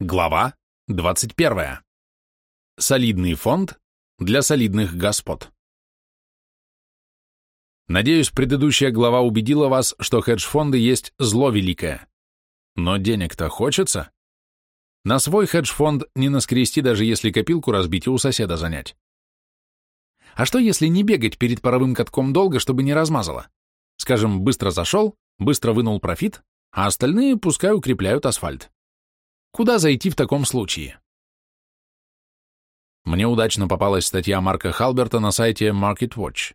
Глава 21. Солидный фонд для солидных господ. Надеюсь, предыдущая глава убедила вас, что хедж-фонды есть зло великое. Но денег-то хочется. На свой хедж-фонд не наскрести, даже если копилку разбить и у соседа занять. А что, если не бегать перед паровым катком долго, чтобы не размазало? Скажем, быстро зашел, быстро вынул профит, а остальные пускай укрепляют асфальт. Куда зайти в таком случае? Мне удачно попалась статья Марка Халберта на сайте Market Watch.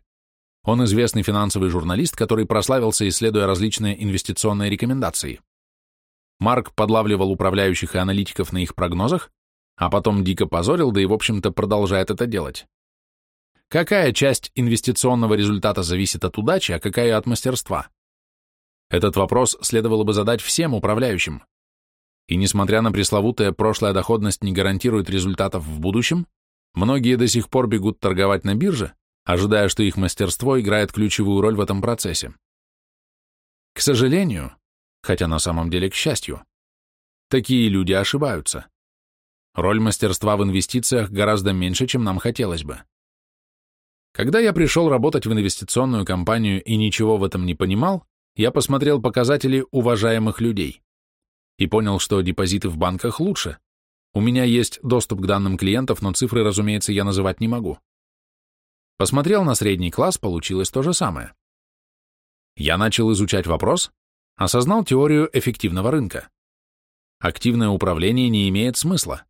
Он известный финансовый журналист, который прославился, исследуя различные инвестиционные рекомендации. Марк подлавливал управляющих и аналитиков на их прогнозах, а потом дико позорил, да и, в общем-то, продолжает это делать. Какая часть инвестиционного результата зависит от удачи, а какая от мастерства? Этот вопрос следовало бы задать всем управляющим. И несмотря на пресловутое прошлая доходность не гарантирует результатов в будущем, многие до сих пор бегут торговать на бирже, ожидая, что их мастерство играет ключевую роль в этом процессе. К сожалению, хотя на самом деле к счастью, такие люди ошибаются. Роль мастерства в инвестициях гораздо меньше, чем нам хотелось бы. Когда я пришел работать в инвестиционную компанию и ничего в этом не понимал, я посмотрел показатели уважаемых людей и понял, что депозиты в банках лучше. У меня есть доступ к данным клиентов, но цифры, разумеется, я называть не могу. Посмотрел на средний класс, получилось то же самое. Я начал изучать вопрос, осознал теорию эффективного рынка. Активное управление не имеет смысла,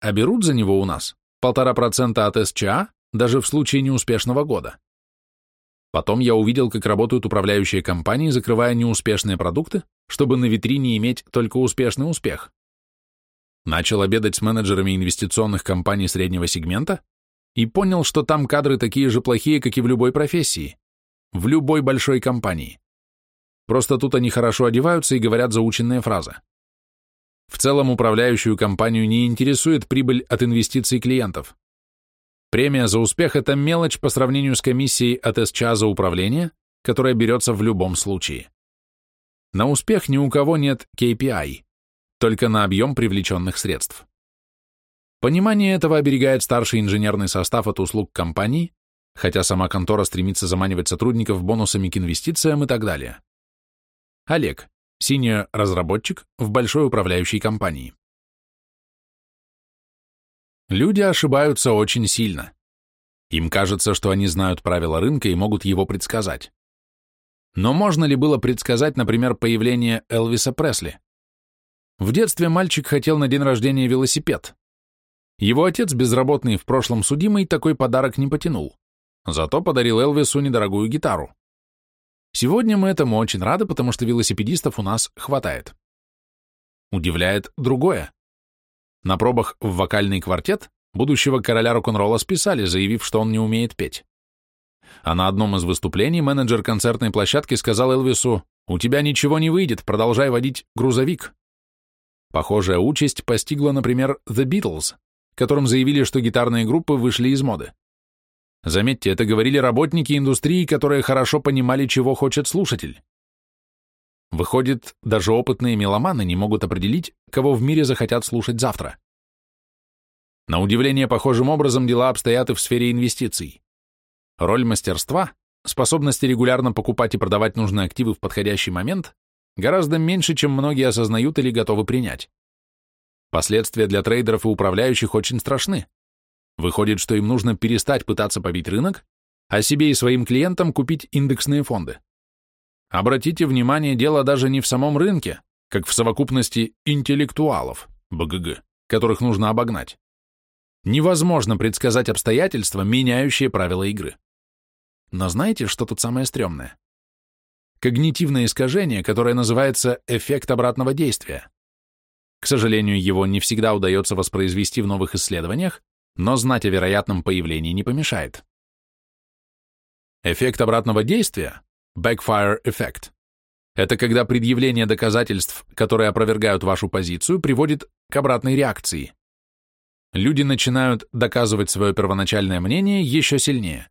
а берут за него у нас полтора процента от СЧА даже в случае неуспешного года. Потом я увидел, как работают управляющие компании, закрывая неуспешные продукты, чтобы на витрине иметь только успешный успех. Начал обедать с менеджерами инвестиционных компаний среднего сегмента и понял, что там кадры такие же плохие, как и в любой профессии, в любой большой компании. Просто тут они хорошо одеваются и говорят заученные фразы. В целом управляющую компанию не интересует прибыль от инвестиций клиентов. Премия за успех – это мелочь по сравнению с комиссией от СЧА за управление, которая берется в любом случае. На успех ни у кого нет KPI, только на объем привлеченных средств. Понимание этого оберегает старший инженерный состав от услуг компании, хотя сама контора стремится заманивать сотрудников бонусами к инвестициям и так далее. Олег, синий разработчик в большой управляющей компании. Люди ошибаются очень сильно. Им кажется, что они знают правила рынка и могут его предсказать. Но можно ли было предсказать, например, появление Элвиса Пресли? В детстве мальчик хотел на день рождения велосипед. Его отец, безработный в прошлом судимый, такой подарок не потянул. Зато подарил Элвису недорогую гитару. Сегодня мы этому очень рады, потому что велосипедистов у нас хватает. Удивляет другое. На пробах в вокальный квартет будущего короля рок-н-ролла списали, заявив, что он не умеет петь. А на одном из выступлений менеджер концертной площадки сказал Элвису, «У тебя ничего не выйдет, продолжай водить грузовик». Похожая участь постигла, например, The Beatles, которым заявили, что гитарные группы вышли из моды. Заметьте, это говорили работники индустрии, которые хорошо понимали, чего хочет слушатель. Выходит, даже опытные меломаны не могут определить, кого в мире захотят слушать завтра. На удивление, похожим образом дела обстоят и в сфере инвестиций. Роль мастерства, способности регулярно покупать и продавать нужные активы в подходящий момент, гораздо меньше, чем многие осознают или готовы принять. Последствия для трейдеров и управляющих очень страшны. Выходит, что им нужно перестать пытаться побить рынок, а себе и своим клиентам купить индексные фонды. Обратите внимание, дело даже не в самом рынке, как в совокупности интеллектуалов, БГГ, которых нужно обогнать. Невозможно предсказать обстоятельства, меняющие правила игры. Но знаете, что тут самое стрёмное? Когнитивное искажение, которое называется эффект обратного действия. К сожалению, его не всегда удается воспроизвести в новых исследованиях, но знать о вероятном появлении не помешает. Эффект обратного действия Backfire эффект. Это когда предъявление доказательств, которые опровергают вашу позицию, приводит к обратной реакции. Люди начинают доказывать свое первоначальное мнение еще сильнее.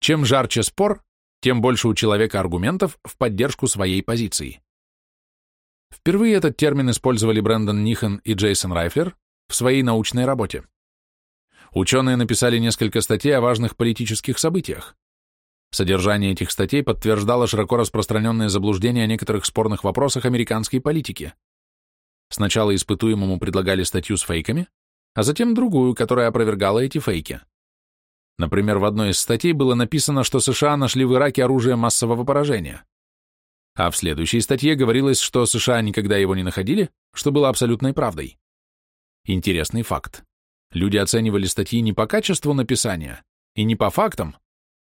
Чем жарче спор, тем больше у человека аргументов в поддержку своей позиции. Впервые этот термин использовали Брэндон Нихан и Джейсон Райфлер в своей научной работе. Ученые написали несколько статей о важных политических событиях. Содержание этих статей подтверждало широко распространенные заблуждения о некоторых спорных вопросах американской политики. Сначала испытуемому предлагали статью с фейками, а затем другую, которая опровергала эти фейки. Например, в одной из статей было написано, что США нашли в Ираке оружие массового поражения. А в следующей статье говорилось, что США никогда его не находили, что было абсолютной правдой. Интересный факт. Люди оценивали статьи не по качеству написания и не по фактам,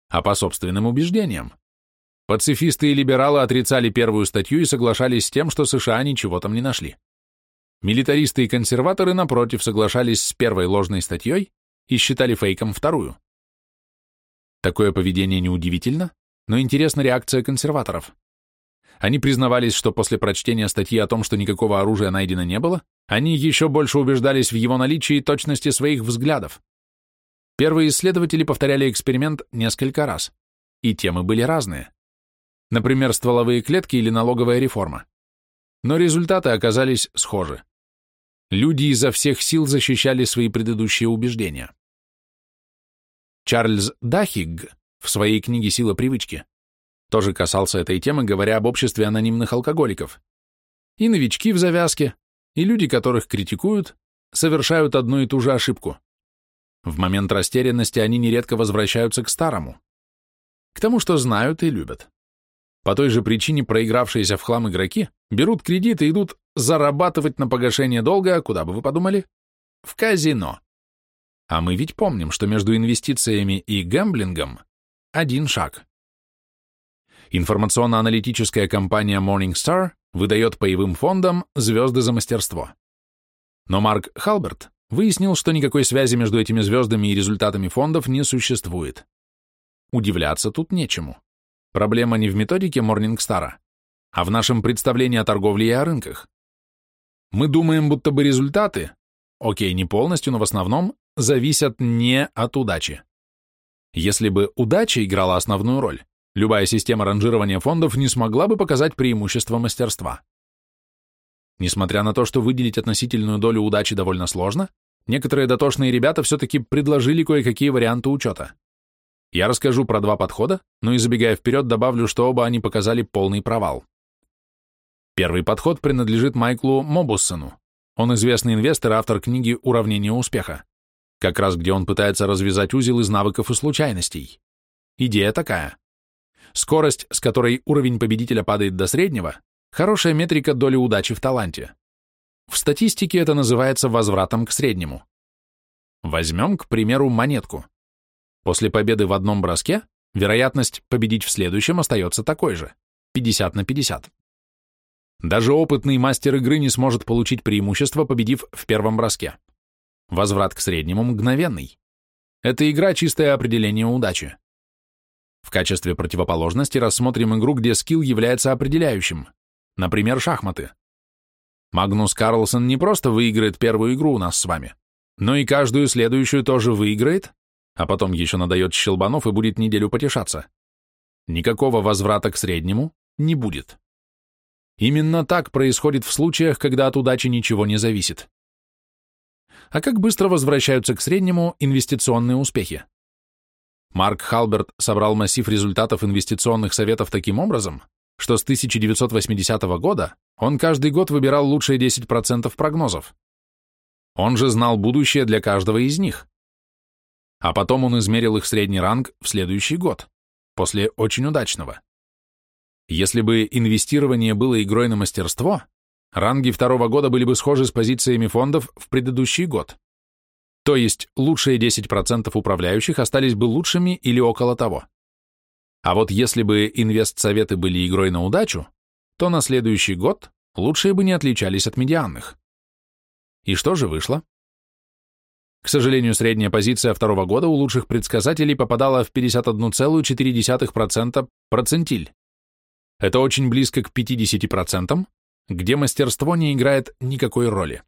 а по собственным убеждениям. Пацифисты и либералы отрицали первую статью и соглашались с тем, что США ничего там не нашли. Милитаристы и консерваторы, напротив, соглашались с первой ложной статьей и считали фейком вторую. Такое поведение неудивительно, но интересна реакция консерваторов. Они признавались, что после прочтения статьи о том, что никакого оружия найдено не было, они еще больше убеждались в его наличии и точности своих взглядов. Первые исследователи повторяли эксперимент несколько раз, и темы были разные. Например, стволовые клетки или налоговая реформа. Но результаты оказались схожи. Люди изо всех сил защищали свои предыдущие убеждения. Чарльз Дахиг в своей книге «Сила привычки» тоже касался этой темы, говоря об обществе анонимных алкоголиков. И новички в завязке, и люди, которых критикуют, совершают одну и ту же ошибку. В момент растерянности они нередко возвращаются к старому, к тому, что знают и любят. По той же причине проигравшиеся в хлам игроки берут кредит и идут зарабатывать на погашение долга, куда бы вы подумали? В казино. А мы ведь помним, что между инвестициями и гэмблингом один шаг. Информационно-аналитическая компания Morningstar выдает паевым фондам звезды за мастерство. Но Марк Халберт выяснил, что никакой связи между этими звездами и результатами фондов не существует. Удивляться тут нечему. Проблема не в методике Morningstar, а в нашем представлении о торговле и о рынках. Мы думаем, будто бы результаты, окей, не полностью, но в основном, зависят не от удачи. Если бы удача играла основную роль, любая система ранжирования фондов не смогла бы показать преимущество мастерства. Несмотря на то, что выделить относительную долю удачи довольно сложно, некоторые дотошные ребята все-таки предложили кое-какие варианты учета. Я расскажу про два подхода, но и забегая вперед, добавлю, что оба они показали полный провал. Первый подход принадлежит Майклу Мобуссону. Он известный инвестор автор книги «Уравнение успеха», как раз где он пытается развязать узел из навыков и случайностей. Идея такая. Скорость, с которой уровень победителя падает до среднего, хорошая метрика доли удачи в таланте. В статистике это называется возвратом к среднему. Возьмем, к примеру, монетку. После победы в одном броске вероятность победить в следующем остается такой же – 50 на 50. Даже опытный мастер игры не сможет получить преимущество, победив в первом броске. Возврат к среднему мгновенный. Это игра чистое определение удачи. В качестве противоположности рассмотрим игру, где скилл является определяющим. Например, шахматы. Магнус Карлсон не просто выиграет первую игру у нас с вами, но и каждую следующую тоже выиграет, а потом еще надает щелбанов и будет неделю потешаться. Никакого возврата к среднему не будет. Именно так происходит в случаях, когда от удачи ничего не зависит. А как быстро возвращаются к среднему инвестиционные успехи? Марк Халберт собрал массив результатов инвестиционных советов таким образом, что с 1980 года он каждый год выбирал лучшие 10% прогнозов. Он же знал будущее для каждого из них а потом он измерил их средний ранг в следующий год, после очень удачного. Если бы инвестирование было игрой на мастерство, ранги второго года были бы схожи с позициями фондов в предыдущий год. То есть лучшие 10% управляющих остались бы лучшими или около того. А вот если бы инвест-советы были игрой на удачу, то на следующий год лучшие бы не отличались от медианных. И что же вышло? К сожалению, средняя позиция второго года у лучших предсказателей попадала в 51,4% процентиль. Это очень близко к 50%, где мастерство не играет никакой роли.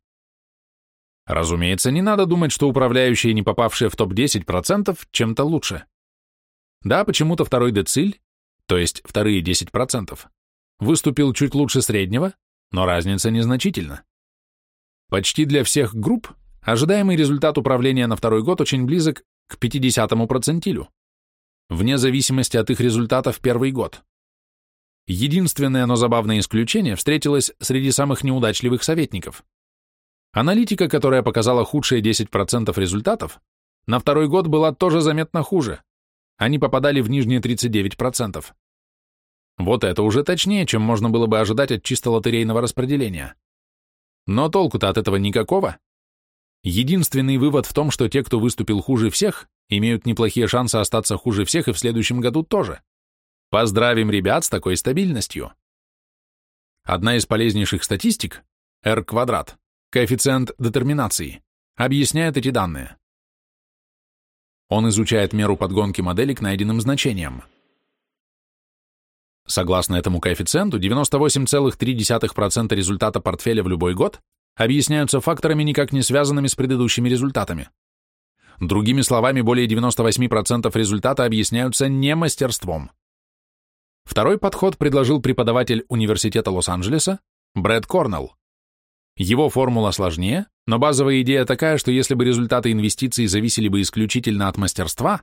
Разумеется, не надо думать, что управляющие, не попавшие в топ-10%, чем-то лучше. Да, почему-то второй дециль, то есть вторые 10%, выступил чуть лучше среднего, но разница незначительна. Почти для всех групп ожидаемый результат управления на второй год очень близок к 50-му процентилю, вне зависимости от их результата в первый год. Единственное, но забавное исключение встретилось среди самых неудачливых советников. Аналитика, которая показала худшие 10% результатов, на второй год была тоже заметно хуже. Они попадали в нижние 39%. Вот это уже точнее, чем можно было бы ожидать от чисто лотерейного распределения. Но толку-то от этого никакого. Единственный вывод в том, что те, кто выступил хуже всех, имеют неплохие шансы остаться хуже всех и в следующем году тоже. Поздравим ребят с такой стабильностью. Одна из полезнейших статистик, R квадрат, коэффициент детерминации, объясняет эти данные. Он изучает меру подгонки модели к найденным значениям. Согласно этому коэффициенту, 98,3% результата портфеля в любой год объясняются факторами, никак не связанными с предыдущими результатами. Другими словами, более 98% результата объясняются не мастерством. Второй подход предложил преподаватель Университета Лос-Анджелеса Брэд Корнелл. Его формула сложнее, но базовая идея такая, что если бы результаты инвестиций зависели бы исключительно от мастерства,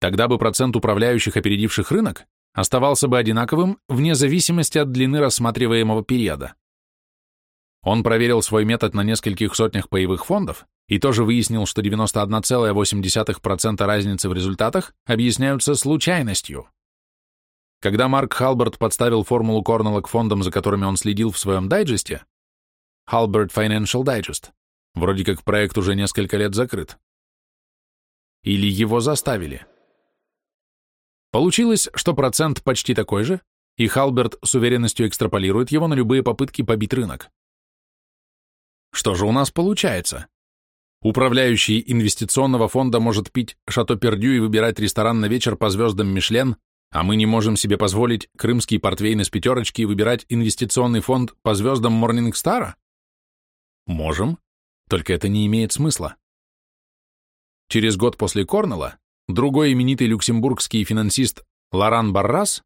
тогда бы процент управляющих, опередивших рынок, оставался бы одинаковым вне зависимости от длины рассматриваемого периода. Он проверил свой метод на нескольких сотнях паевых фондов и тоже выяснил, что 91,8% разницы в результатах объясняются случайностью. Когда Марк Халберт подставил формулу Корнелла к фондам, за которыми он следил в своем дайджесте, Halbert Financial Digest, вроде как проект уже несколько лет закрыт. Или его заставили. Получилось, что процент почти такой же, и Халберт с уверенностью экстраполирует его на любые попытки побить рынок. Что же у нас получается? Управляющий инвестиционного фонда может пить шато Пердю и выбирать ресторан на вечер по звездам Мишлен, а мы не можем себе позволить крымский портвейн из пятерочки и выбирать инвестиционный фонд по звездам Морнингстара? Можем, только это не имеет смысла. Через год после Корнелла другой именитый люксембургский финансист Лоран Баррас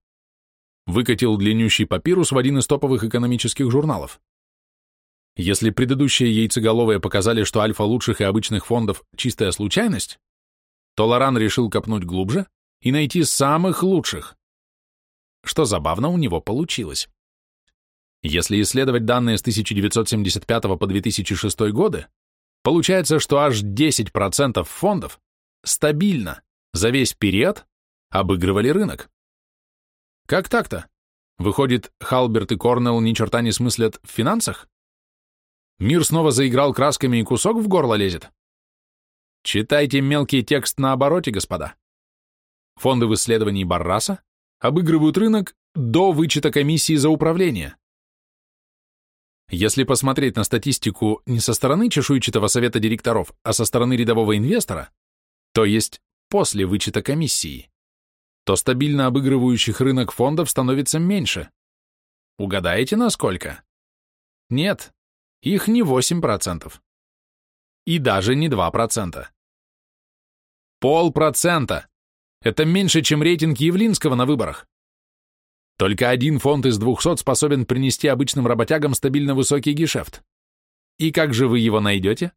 выкатил длиннющий папирус в один из топовых экономических журналов. Если предыдущие яйцеголовые показали, что альфа лучших и обычных фондов – чистая случайность, то Лоран решил копнуть глубже и найти самых лучших. Что забавно, у него получилось. Если исследовать данные с 1975 по 2006 годы, получается, что аж 10% фондов стабильно за весь период обыгрывали рынок. Как так-то? Выходит, Халберт и Корнелл ни черта не смыслят в финансах? Мир снова заиграл красками и кусок в горло лезет? Читайте мелкий текст на обороте, господа. Фонды в исследовании Барраса обыгрывают рынок до вычета комиссии за управление. Если посмотреть на статистику не со стороны чешуйчатого совета директоров, а со стороны рядового инвестора, то есть после вычета комиссии, то стабильно обыгрывающих рынок фондов становится меньше. Угадаете, насколько? Нет, их не 8%. И даже не 2%. Полпроцента. Это меньше, чем рейтинг Явлинского на выборах. Только один фонд из 200 способен принести обычным работягам стабильно высокий гешефт. И как же вы его найдете?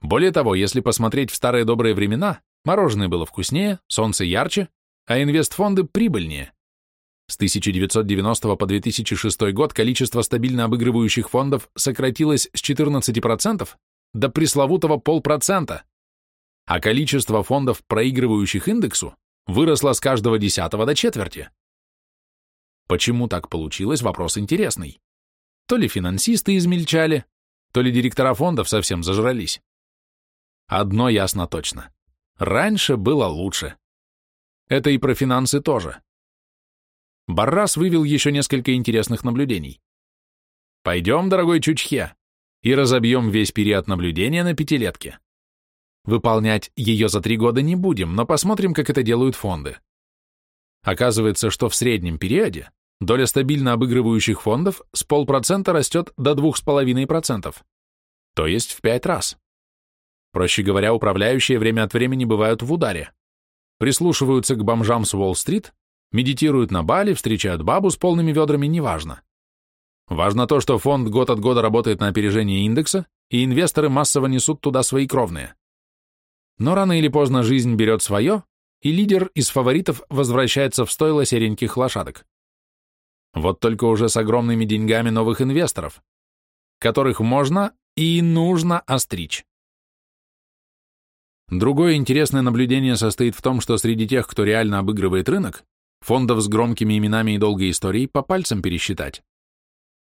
Более того, если посмотреть в старые добрые времена, Мороженое было вкуснее, солнце ярче, а инвестфонды прибыльнее. С 1990 по 2006 год количество стабильно обыгрывающих фондов сократилось с 14% до пресловутого полпроцента, а количество фондов, проигрывающих индексу, выросло с каждого десятого до четверти. Почему так получилось, вопрос интересный. То ли финансисты измельчали, то ли директора фондов совсем зажрались. Одно ясно точно. Раньше было лучше. Это и про финансы тоже. Баррас вывел еще несколько интересных наблюдений. Пойдем, дорогой Чучхе, и разобьем весь период наблюдения на пятилетке. Выполнять ее за три года не будем, но посмотрим, как это делают фонды. Оказывается, что в среднем периоде доля стабильно обыгрывающих фондов с полпроцента растет до 2,5%, то есть в пять раз. Проще говоря, управляющие время от времени бывают в ударе. Прислушиваются к бомжам с Уолл-стрит, медитируют на Бали, встречают бабу с полными ведрами, неважно. Важно то, что фонд год от года работает на опережение индекса, и инвесторы массово несут туда свои кровные. Но рано или поздно жизнь берет свое, и лидер из фаворитов возвращается в стойло сереньких лошадок. Вот только уже с огромными деньгами новых инвесторов, которых можно и нужно остричь. Другое интересное наблюдение состоит в том, что среди тех, кто реально обыгрывает рынок, фондов с громкими именами и долгой историей по пальцам пересчитать.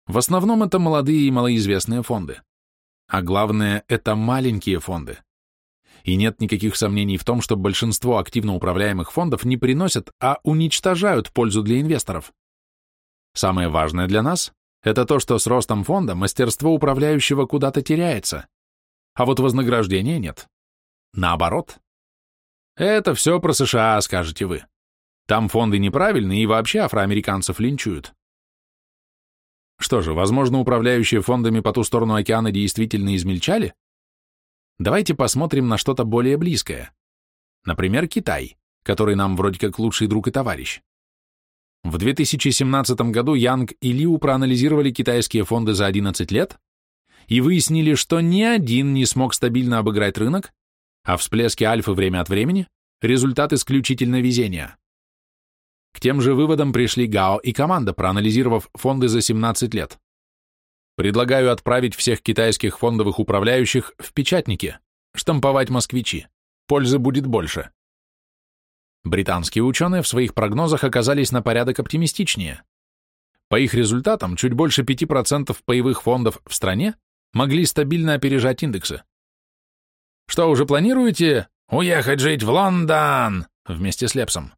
В основном это молодые и малоизвестные фонды. А главное, это маленькие фонды. И нет никаких сомнений в том, что большинство активно управляемых фондов не приносят, а уничтожают пользу для инвесторов. Самое важное для нас – это то, что с ростом фонда мастерство управляющего куда-то теряется, а вот вознаграждения нет. Наоборот. Это все про США, скажете вы. Там фонды неправильные и вообще афроамериканцев линчуют. Что же, возможно, управляющие фондами по ту сторону океана действительно измельчали? Давайте посмотрим на что-то более близкое. Например, Китай, который нам вроде как лучший друг и товарищ. В 2017 году Янг и Лиу проанализировали китайские фонды за 11 лет и выяснили, что ни один не смог стабильно обыграть рынок, а всплески альфы время от времени – результат исключительно везения. К тем же выводам пришли Гао и команда, проанализировав фонды за 17 лет. Предлагаю отправить всех китайских фондовых управляющих в печатники, штамповать москвичи. Пользы будет больше. Британские ученые в своих прогнозах оказались на порядок оптимистичнее. По их результатам, чуть больше 5% паевых фондов в стране могли стабильно опережать индексы. Что, уже планируете? Уехать жить в Лондон! Вместе с Лепсом.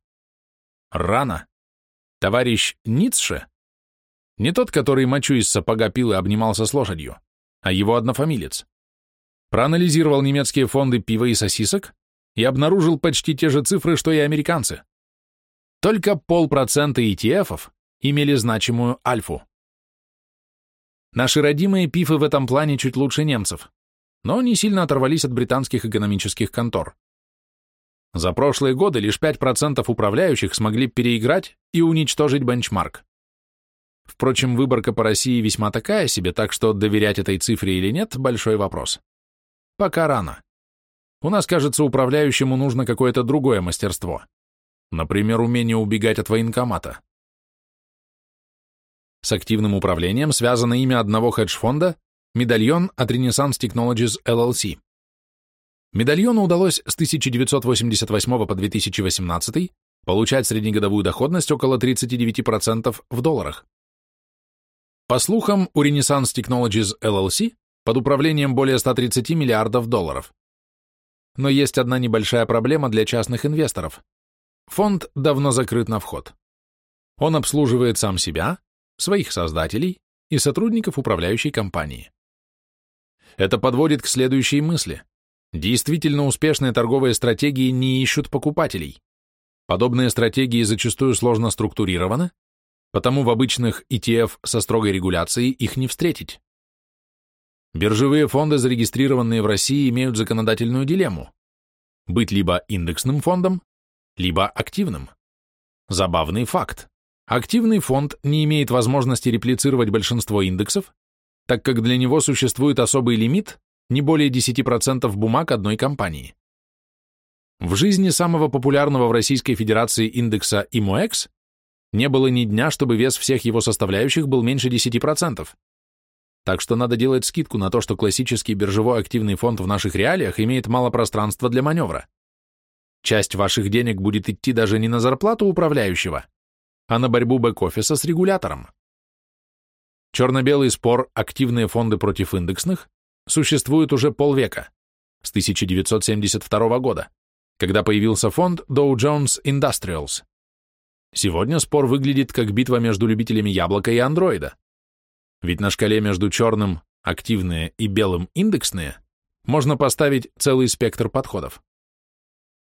Рано. Товарищ Ницше, не тот, который мочу из сапога пил и обнимался с лошадью, а его однофамилец, проанализировал немецкие фонды пива и сосисок и обнаружил почти те же цифры, что и американцы. Только полпроцента ETF имели значимую альфу. Наши родимые пифы в этом плане чуть лучше немцев, но не сильно оторвались от британских экономических контор. За прошлые годы лишь 5% управляющих смогли переиграть и уничтожить бенчмарк. Впрочем, выборка по России весьма такая себе, так что доверять этой цифре или нет – большой вопрос. Пока рано. У нас, кажется, управляющему нужно какое-то другое мастерство. Например, умение убегать от военкомата. С активным управлением связано имя одного хедж-фонда медальон от Renaissance Technologies LLC. Медальону удалось с 1988 по 2018 получать среднегодовую доходность около 39% в долларах. По слухам, у Renaissance Technologies LLC под управлением более 130 миллиардов долларов. Но есть одна небольшая проблема для частных инвесторов. Фонд давно закрыт на вход. Он обслуживает сам себя, своих создателей и сотрудников управляющей компании. Это подводит к следующей мысли. Действительно успешные торговые стратегии не ищут покупателей. Подобные стратегии зачастую сложно структурированы, потому в обычных ETF со строгой регуляцией их не встретить. Биржевые фонды, зарегистрированные в России, имеют законодательную дилемму – быть либо индексным фондом, либо активным. Забавный факт. Активный фонд не имеет возможности реплицировать большинство индексов, так как для него существует особый лимит не более 10% бумаг одной компании. В жизни самого популярного в Российской Федерации индекса ИМОЭКС не было ни дня, чтобы вес всех его составляющих был меньше 10%. Так что надо делать скидку на то, что классический биржевой активный фонд в наших реалиях имеет мало пространства для маневра. Часть ваших денег будет идти даже не на зарплату управляющего, а на борьбу бэк-офиса с регулятором. Черно-белый спор «активные фонды против индексных» существует уже полвека, с 1972 года, когда появился фонд Dow Jones Industrials. Сегодня спор выглядит как битва между любителями яблока и андроида. Ведь на шкале между черным, активные и белым индексные можно поставить целый спектр подходов.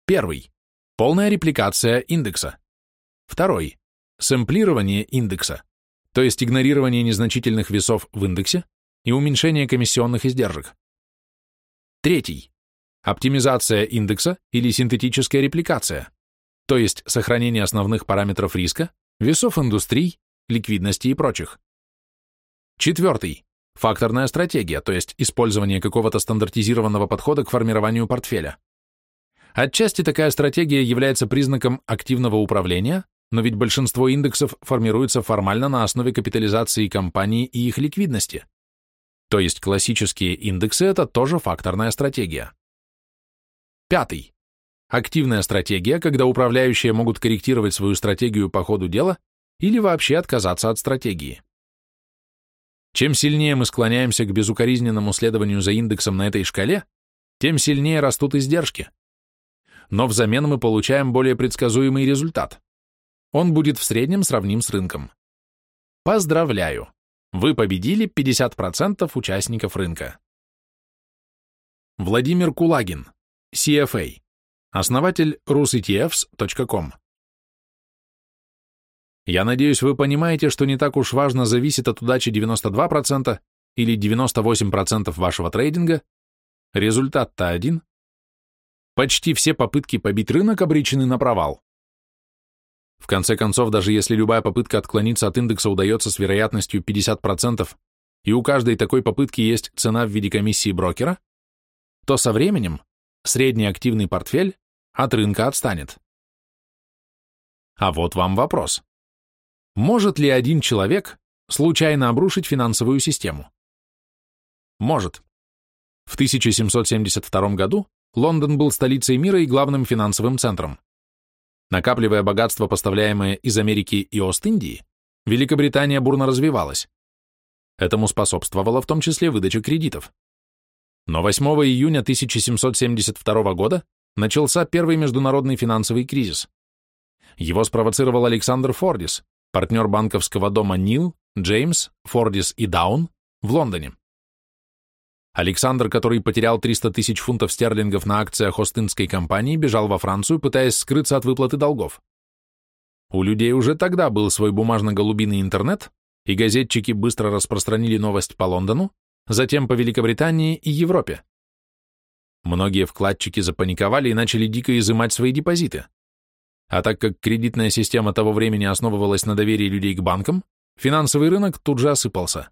Первый – полная репликация индекса. Второй – сэмплирование индекса, то есть игнорирование незначительных весов в индексе и уменьшение комиссионных издержек. Третий – оптимизация индекса или синтетическая репликация, то есть сохранение основных параметров риска, весов индустрий, ликвидности и прочих. Четвертый – факторная стратегия, то есть использование какого-то стандартизированного подхода к формированию портфеля. Отчасти такая стратегия является признаком активного управления, но ведь большинство индексов формируется формально на основе капитализации компаний и их ликвидности. То есть классические индексы – это тоже факторная стратегия. Пятый. Активная стратегия, когда управляющие могут корректировать свою стратегию по ходу дела или вообще отказаться от стратегии. Чем сильнее мы склоняемся к безукоризненному следованию за индексом на этой шкале, тем сильнее растут издержки. Но взамен мы получаем более предсказуемый результат. Он будет в среднем сравним с рынком. Поздравляю! Вы победили 50% участников рынка. Владимир Кулагин, CFA, основатель rusetfs.com. Я надеюсь, вы понимаете, что не так уж важно, зависит от удачи 92% или 98% вашего трейдинга. Результат-то один. Почти все попытки побить рынок обречены на провал. В конце концов, даже если любая попытка отклониться от индекса удается с вероятностью 50%, и у каждой такой попытки есть цена в виде комиссии брокера, то со временем средний активный портфель от рынка отстанет. А вот вам вопрос. Может ли один человек случайно обрушить финансовую систему? Может. В 1772 году Лондон был столицей мира и главным финансовым центром. Накапливая богатство, поставляемое из Америки и Ост-Индии, Великобритания бурно развивалась. Этому способствовала в том числе выдача кредитов. Но 8 июня 1772 года начался первый международный финансовый кризис. Его спровоцировал Александр Фордис, партнер банковского дома Нил, Джеймс, Фордис и Даун в Лондоне. Александр, который потерял 300 тысяч фунтов стерлингов на акциях Остинской компании, бежал во Францию, пытаясь скрыться от выплаты долгов. У людей уже тогда был свой бумажно-голубиный интернет, и газетчики быстро распространили новость по Лондону, затем по Великобритании и Европе. Многие вкладчики запаниковали и начали дико изымать свои депозиты. А так как кредитная система того времени основывалась на доверии людей к банкам, финансовый рынок тут же осыпался.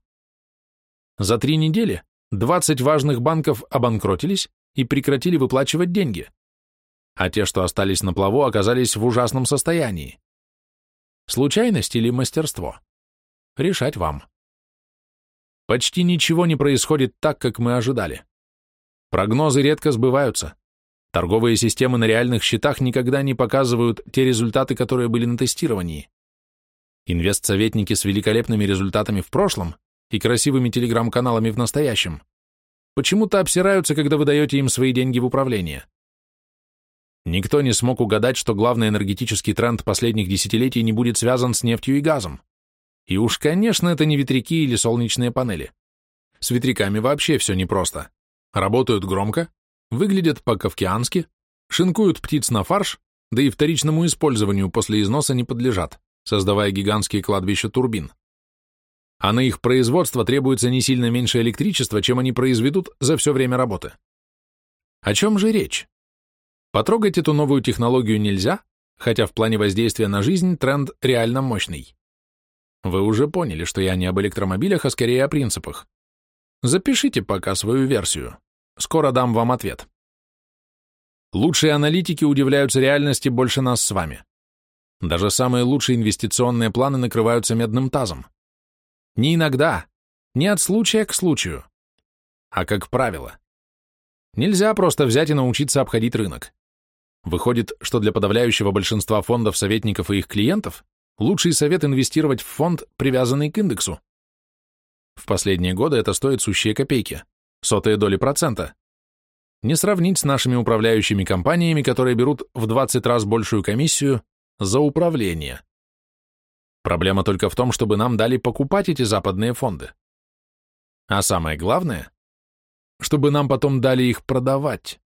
За три недели 20 важных банков обанкротились и прекратили выплачивать деньги, а те, что остались на плаву, оказались в ужасном состоянии. Случайность или мастерство? Решать вам. Почти ничего не происходит так, как мы ожидали. Прогнозы редко сбываются. Торговые системы на реальных счетах никогда не показывают те результаты, которые были на тестировании. Инвестсоветники с великолепными результатами в прошлом и красивыми телеграм-каналами в настоящем, почему-то обсираются, когда вы даете им свои деньги в управление. Никто не смог угадать, что главный энергетический тренд последних десятилетий не будет связан с нефтью и газом. И уж, конечно, это не ветряки или солнечные панели. С ветряками вообще все непросто. Работают громко, выглядят по-кавкиански, шинкуют птиц на фарш, да и вторичному использованию после износа не подлежат, создавая гигантские кладбища турбин а на их производство требуется не сильно меньше электричества, чем они произведут за все время работы. О чем же речь? Потрогать эту новую технологию нельзя, хотя в плане воздействия на жизнь тренд реально мощный. Вы уже поняли, что я не об электромобилях, а скорее о принципах. Запишите пока свою версию. Скоро дам вам ответ. Лучшие аналитики удивляются реальности больше нас с вами. Даже самые лучшие инвестиционные планы накрываются медным тазом. Не иногда, не от случая к случаю, а как правило. Нельзя просто взять и научиться обходить рынок. Выходит, что для подавляющего большинства фондов, советников и их клиентов лучший совет инвестировать в фонд, привязанный к индексу. В последние годы это стоит сущие копейки, сотые доли процента. Не сравнить с нашими управляющими компаниями, которые берут в 20 раз большую комиссию за управление. Проблема только в том, чтобы нам дали покупать эти западные фонды. А самое главное, чтобы нам потом дали их продавать.